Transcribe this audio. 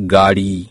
गाड़ी